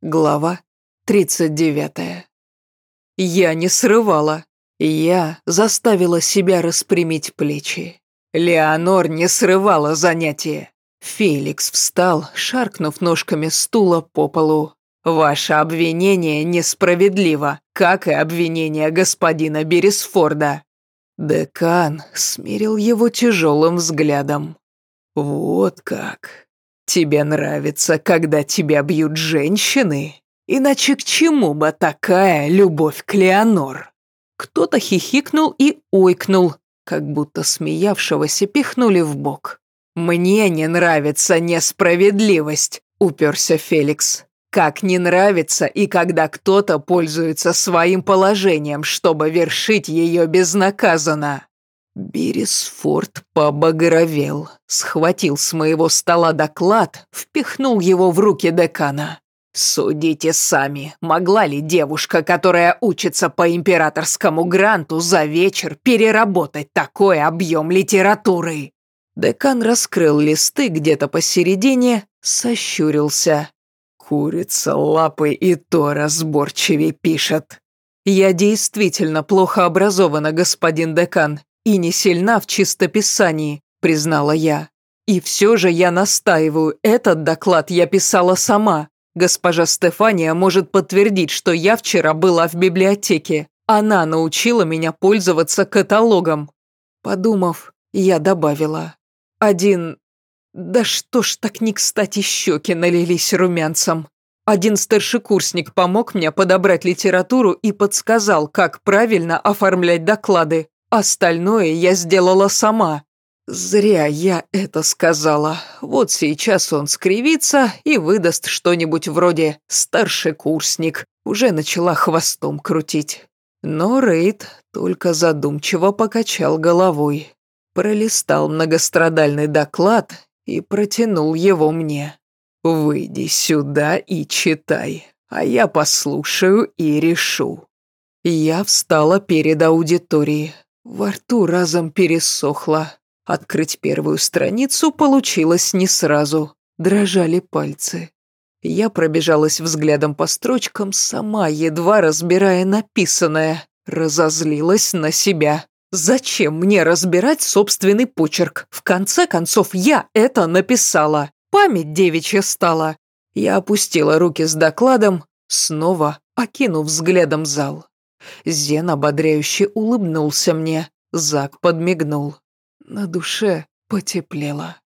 Глава 39. Я не срывала. Я заставила себя распрямить плечи. Леонор не срывала занятие. Феликс встал, шаркнув ножками стула по полу. «Ваше обвинение несправедливо, как и обвинение господина Бересфорда». Декан смирил его тяжелым взглядом. «Вот как. Тебе нравится, когда тебя бьют женщины? Иначе к чему бы такая любовь к Леонор?» Кто-то хихикнул и ойкнул, как будто смеявшегося пихнули в бок. «Мне не нравится несправедливость», — уперся Феликс. «Как не нравится и когда кто-то пользуется своим положением, чтобы вершить ее безнаказанно». Бересфорд побагровел, схватил с моего стола доклад, впихнул его в руки декана. «Судите сами, могла ли девушка, которая учится по императорскому гранту за вечер, переработать такой объем литературы?» Декан раскрыл листы где-то посередине, сощурился. «Курица лапы и то разборчивее пишет». «Я действительно плохо образована, господин декан, и не сильна в чистописании», — признала я. «И все же я настаиваю, этот доклад я писала сама. Госпожа Стефания может подтвердить, что я вчера была в библиотеке. Она научила меня пользоваться каталогом». Подумав, я добавила. «Один... Да что ж так не кстати щеки налились румянцем. Один старшекурсник помог мне подобрать литературу и подсказал, как правильно оформлять доклады. Остальное я сделала сама. Зря я это сказала. Вот сейчас он скривится и выдаст что-нибудь вроде «старший курсник». Уже начала хвостом крутить. Но Рейд только задумчиво покачал головой. Пролистал многострадальный доклад и протянул его мне. «Выйди сюда и читай, а я послушаю и решу». Я встала перед аудиторией. Во рту разом пересохло. Открыть первую страницу получилось не сразу. Дрожали пальцы. Я пробежалась взглядом по строчкам, сама едва разбирая написанное. Разозлилась на себя. Зачем мне разбирать собственный почерк? В конце концов, я это написала. Память девичья стала. Я опустила руки с докладом, снова окинув взглядом зал. Зен ободряюще улыбнулся мне. Зак подмигнул. На душе потеплело.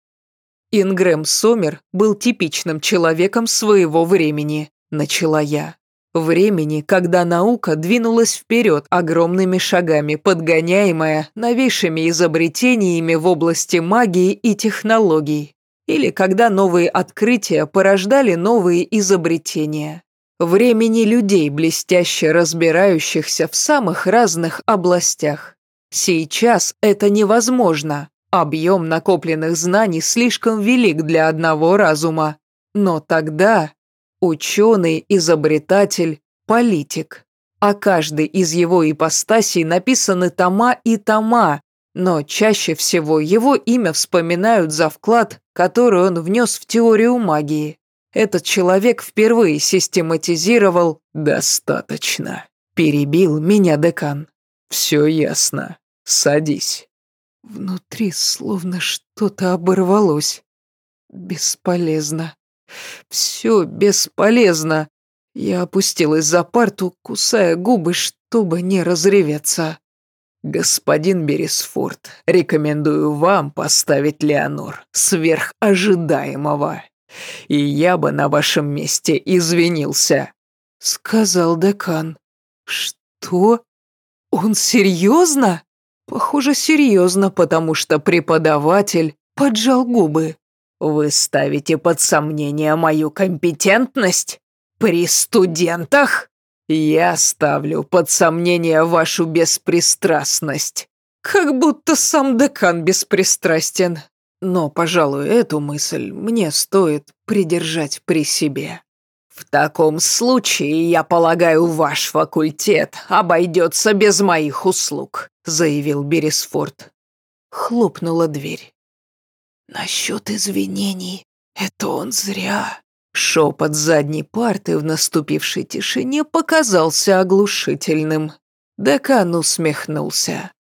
Ингрэм Сомер был типичным человеком своего времени, начала я. Времени, когда наука двинулась вперед огромными шагами, подгоняемая новейшими изобретениями в области магии и технологий. Или когда новые открытия порождали новые изобретения времени людей, блестяще разбирающихся в самых разных областях. Сейчас это невозможно. Объем накопленных знаний слишком велик для одного разума. Но тогда ученый, изобретатель, политик. А каждый из его ипостасей написаны тома и тома, но чаще всего его имя вспоминают за вклад, который он внес в теорию магии. Этот человек впервые систематизировал «достаточно». Перебил меня декан. «Все ясно. Садись». Внутри словно что-то оборвалось. Бесполезно. Все бесполезно. Я опустилась за парту, кусая губы, чтобы не разреветься. «Господин Бересфорд, рекомендую вам поставить Леонор сверх ожидаемого и я бы на вашем месте извинился», — сказал декан. «Что? Он серьезно?» «Похоже, серьезно, потому что преподаватель поджал губы». «Вы ставите под сомнение мою компетентность? При студентах?» «Я ставлю под сомнение вашу беспристрастность». «Как будто сам декан беспристрастен. Но, пожалуй, эту мысль мне стоит придержать при себе. В таком случае, я полагаю, ваш факультет обойдется без моих услуг, заявил Бересфорд. Хлопнула дверь. Насчет извинений, это он зря. Шепот задней парты в наступившей тишине показался оглушительным. Декан усмехнулся.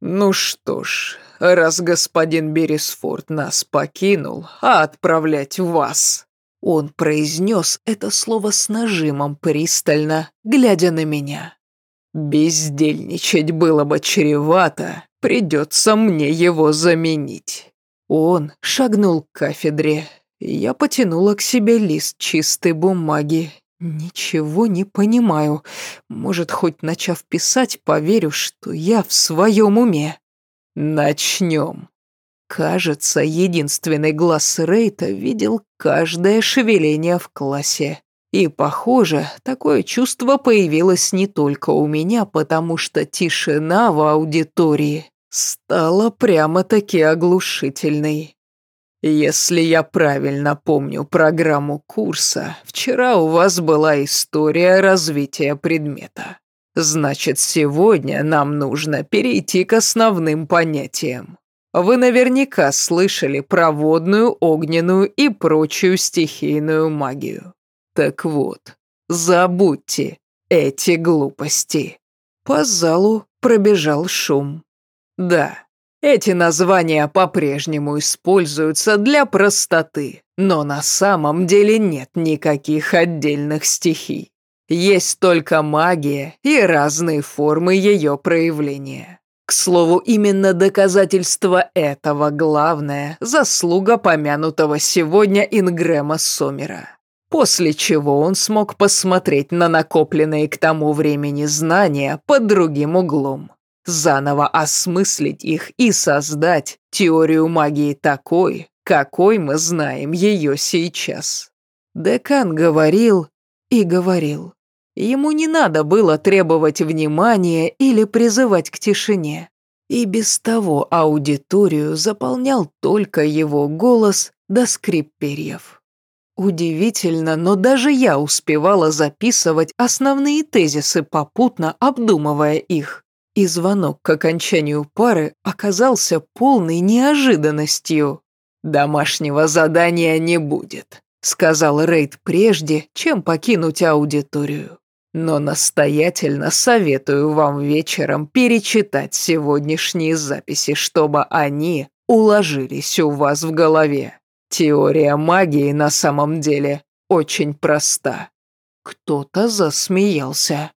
«Ну что ж, раз господин Бересфорд нас покинул, а отправлять вас...» Он произнес это слово с нажимом пристально, глядя на меня. «Бездельничать было бы чревато, придется мне его заменить». Он шагнул к кафедре. Я потянула к себе лист чистой бумаги. Ничего не понимаю. Может, хоть начав писать, поверю, что я в своем уме. Начнем. Кажется, единственный глаз Рейта видел каждое шевеление в классе. И, похоже, такое чувство появилось не только у меня, потому что тишина в аудитории стала прямо-таки оглушительной. Если я правильно помню программу курса, вчера у вас была история развития предмета. Значит, сегодня нам нужно перейти к основным понятиям. Вы наверняка слышали про водную, огненную и прочую стихийную магию. Так вот, забудьте эти глупости. По залу пробежал шум. Да, эти названия по-прежнему используются для простоты, но на самом деле нет никаких отдельных стихий. Есть только магия и разные формы ее проявления. К слову, именно доказательство этого главное – заслуга помянутого сегодня Ингрэма Сомера. После чего он смог посмотреть на накопленные к тому времени знания под другим углом заново осмыслить их и создать теорию магии такой, какой мы знаем ее сейчас. Декан говорил и говорил. Ему не надо было требовать внимания или призывать к тишине. И без того аудиторию заполнял только его голос до скрип перьев. Удивительно, но даже я успевала записывать основные тезисы, попутно обдумывая их и звонок к окончанию пары оказался полной неожиданностью. «Домашнего задания не будет», — сказал Рейд прежде, чем покинуть аудиторию. «Но настоятельно советую вам вечером перечитать сегодняшние записи, чтобы они уложились у вас в голове. Теория магии на самом деле очень проста». Кто-то засмеялся.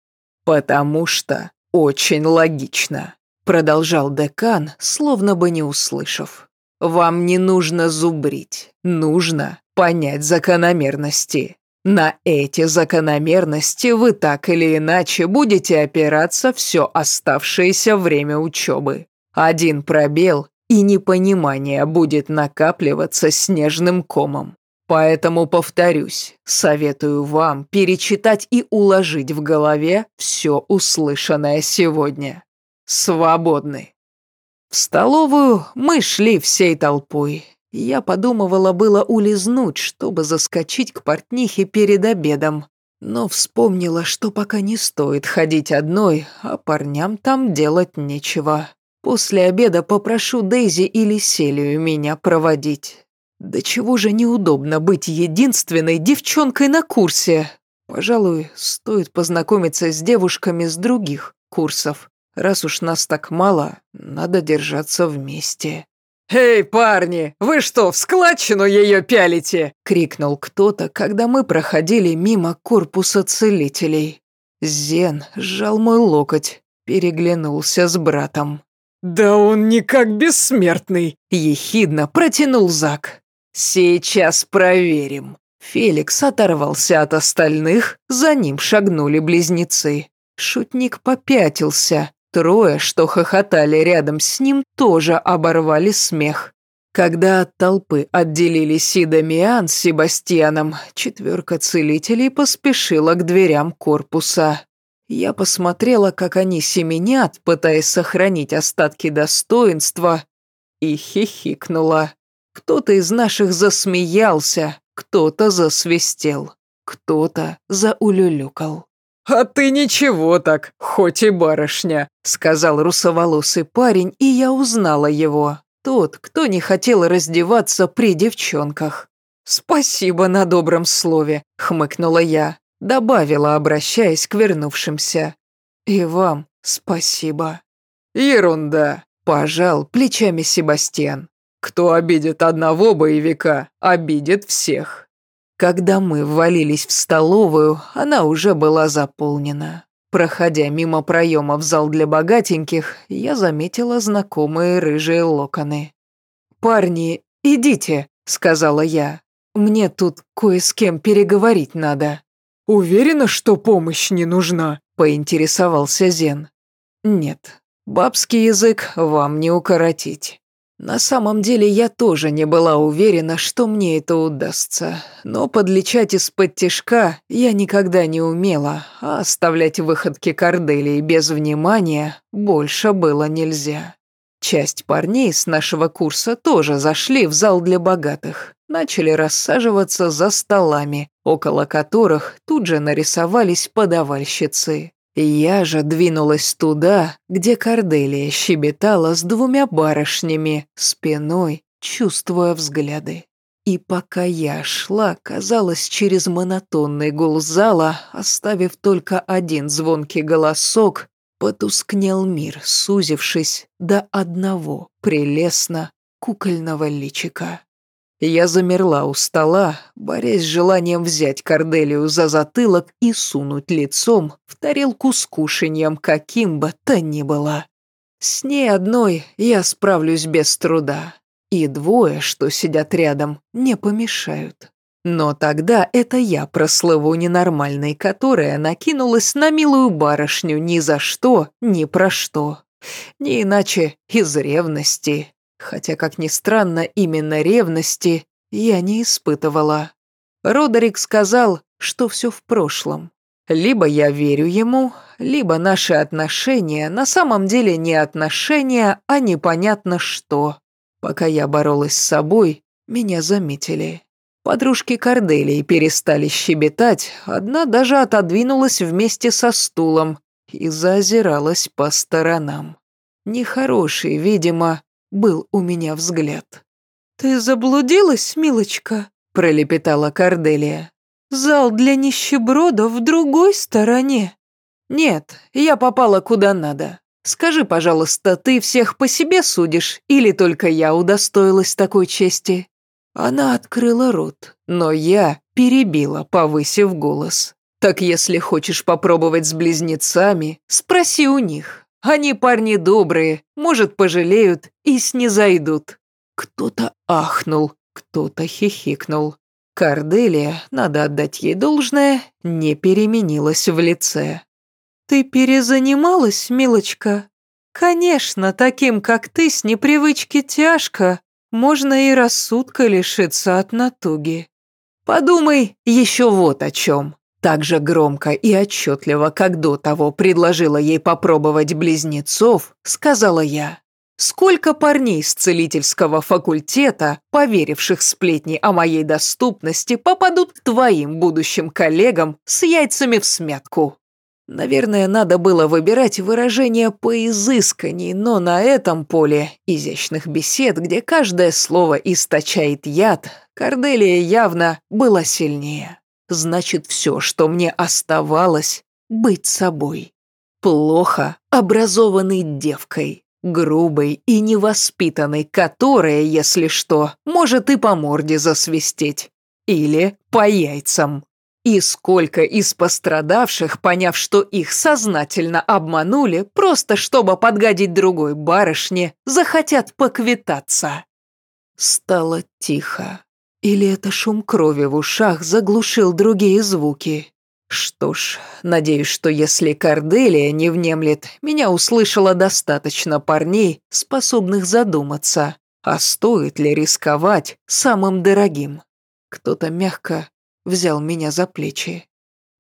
«Потому что «Очень логично», — продолжал декан, словно бы не услышав. «Вам не нужно зубрить, нужно понять закономерности. На эти закономерности вы так или иначе будете опираться все оставшееся время учебы. Один пробел и непонимание будет накапливаться снежным комом. Поэтому повторюсь, советую вам перечитать и уложить в голове все услышанное сегодня. Свободны. В столовую мы шли всей толпой. Я подумывала было улизнуть, чтобы заскочить к портнихе перед обедом, но вспомнила, что пока не стоит ходить одной, а парням там делать нечего. После обеда попрошу Дейзи или Селию меня проводить. Да чего же неудобно быть единственной девчонкой на курсе. Пожалуй, стоит познакомиться с девушками с других курсов. Раз уж нас так мало, надо держаться вместе. «Эй, парни, вы что, в складчину ее пялите?» — крикнул кто-то, когда мы проходили мимо корпуса целителей. Зен сжал мой локоть, переглянулся с братом. «Да он не как бессмертный!» — ехидно протянул Зак. «Сейчас проверим». Феликс оторвался от остальных, за ним шагнули близнецы. Шутник попятился. Трое, что хохотали рядом с ним, тоже оборвали смех. Когда от толпы отделились и Дамиан с Себастьяном, четверка целителей поспешила к дверям корпуса. Я посмотрела, как они семенят, пытаясь сохранить остатки достоинства, и хихикнула. Кто-то из наших засмеялся, кто-то засвистел, кто-то заулюлюкал. «А ты ничего так, хоть и барышня», — сказал русоволосый парень, и я узнала его. Тот, кто не хотел раздеваться при девчонках. «Спасибо на добром слове», — хмыкнула я, добавила, обращаясь к вернувшимся. «И вам спасибо». «Ерунда», — пожал плечами Себастьян. «Кто обидит одного боевика, обидит всех». Когда мы ввалились в столовую, она уже была заполнена. Проходя мимо проема в зал для богатеньких, я заметила знакомые рыжие локоны. «Парни, идите», — сказала я. «Мне тут кое с кем переговорить надо». «Уверена, что помощь не нужна?» — поинтересовался Зен. «Нет, бабский язык вам не укоротить». На самом деле я тоже не была уверена, что мне это удастся, но подлечать из-под тишка я никогда не умела, а оставлять выходки Корделии без внимания больше было нельзя. Часть парней с нашего курса тоже зашли в зал для богатых, начали рассаживаться за столами, около которых тут же нарисовались подавальщицы. Я же двинулась туда, где Корделия щебетала с двумя барышнями, спиной, чувствуя взгляды. И пока я шла, казалось, через монотонный гул зала, оставив только один звонкий голосок, потускнел мир, сузившись до одного прелестно кукольного личика. Я замерла у стола, борясь с желанием взять Корделию за затылок и сунуть лицом в тарелку с кушаньем, каким бы то ни было. С ней одной я справлюсь без труда, и двое, что сидят рядом, не помешают. Но тогда это я прослыву ненормальной, которая накинулась на милую барышню ни за что, ни про что. Не иначе из ревности. Хотя, как ни странно, именно ревности я не испытывала. Родерик сказал, что все в прошлом. Либо я верю ему, либо наши отношения на самом деле не отношения, а непонятно что. Пока я боролась с собой, меня заметили. Подружки Корделии перестали щебетать, одна даже отодвинулась вместе со стулом и заозиралась по сторонам. Нехороший, видимо, был у меня взгляд. «Ты заблудилась, милочка?» – пролепетала Корделия. «Зал для нищебродов в другой стороне». «Нет, я попала куда надо. Скажи, пожалуйста, ты всех по себе судишь, или только я удостоилась такой чести?» Она открыла рот, но я перебила, повысив голос. «Так если хочешь попробовать с близнецами, спроси у них. Они парни добрые, может, пожалеют и снизойдут». Кто-то ахнул, кто-то хихикнул. Карделия, надо отдать ей должное, не переменилась в лице. «Ты перезанималась, милочка? Конечно, таким, как ты, с непривычки тяжко. Можно и рассудка лишиться от натуги. Подумай еще вот о чем. Так же громко и отчетливо, как до того предложила ей попробовать близнецов, сказала я. Сколько парней с целительского факультета, поверивших сплетни о моей доступности, попадут к твоим будущим коллегам с яйцами в смятку? Наверное, надо было выбирать выражение поизысканней, но на этом поле изящных бесед, где каждое слово источает яд, Корделия явно была сильнее значит все, что мне оставалось, быть собой. Плохо образованной девкой, грубой и невоспитанной, которая, если что, может и по морде засвистеть. Или по яйцам. И сколько из пострадавших, поняв, что их сознательно обманули, просто чтобы подгадить другой барышне, захотят поквитаться. Стало тихо. Или это шум крови в ушах заглушил другие звуки? Что ж, надеюсь, что если Корделия не внемлет, меня услышало достаточно парней, способных задуматься, а стоит ли рисковать самым дорогим. Кто-то мягко взял меня за плечи.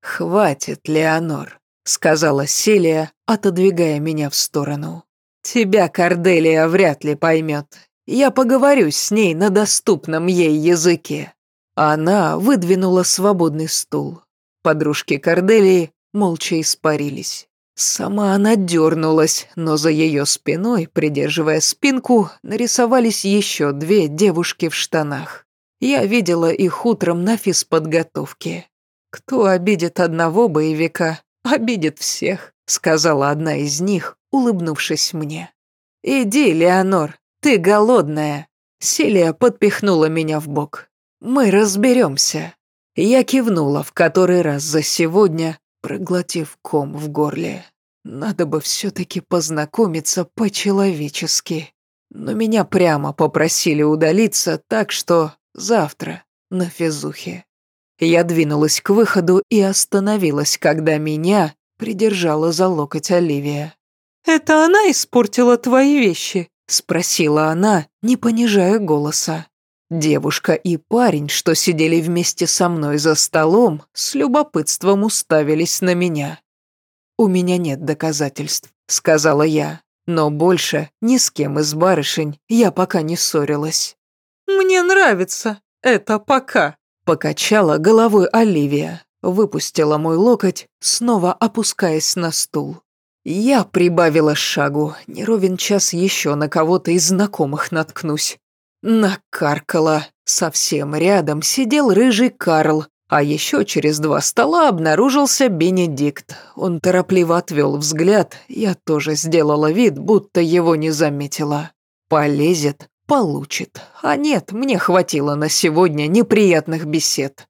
«Хватит, Леонор», — сказала Селия, отодвигая меня в сторону. «Тебя Корделия вряд ли поймет. Я поговорю с ней на доступном ей языке». Она выдвинула свободный стул. Подружки Корделии молча испарились. Сама она дернулась, но за ее спиной, придерживая спинку, нарисовались еще две девушки в штанах. Я видела их утром на физподготовке. Кто обидит одного боевика, обидит всех, сказала одна из них, улыбнувшись мне. «Иди, Леонор, ты голодная». Селия подпихнула меня в бок. «Мы разберемся». Я кивнула в который раз за сегодня, проглотив ком в горле. Надо бы все-таки познакомиться по-человечески. Но меня прямо попросили удалиться, так что завтра на физухе. Я двинулась к выходу и остановилась, когда меня придержала за локоть Оливия. «Это она испортила твои вещи?» – спросила она, не понижая голоса. Девушка и парень, что сидели вместе со мной за столом, с любопытством уставились на меня. «У меня нет доказательств», — сказала я, «но больше ни с кем из барышень я пока не ссорилась». «Мне нравится это пока», — покачала головой Оливия, выпустила мой локоть, снова опускаясь на стул. Я прибавила шагу, не ровен час еще на кого-то из знакомых наткнусь. Накаркала. Совсем рядом сидел рыжий Карл, а еще через два стола обнаружился Бенедикт. Он торопливо отвел взгляд, я тоже сделала вид, будто его не заметила. Полезет, получит. А нет, мне хватило на сегодня неприятных бесед.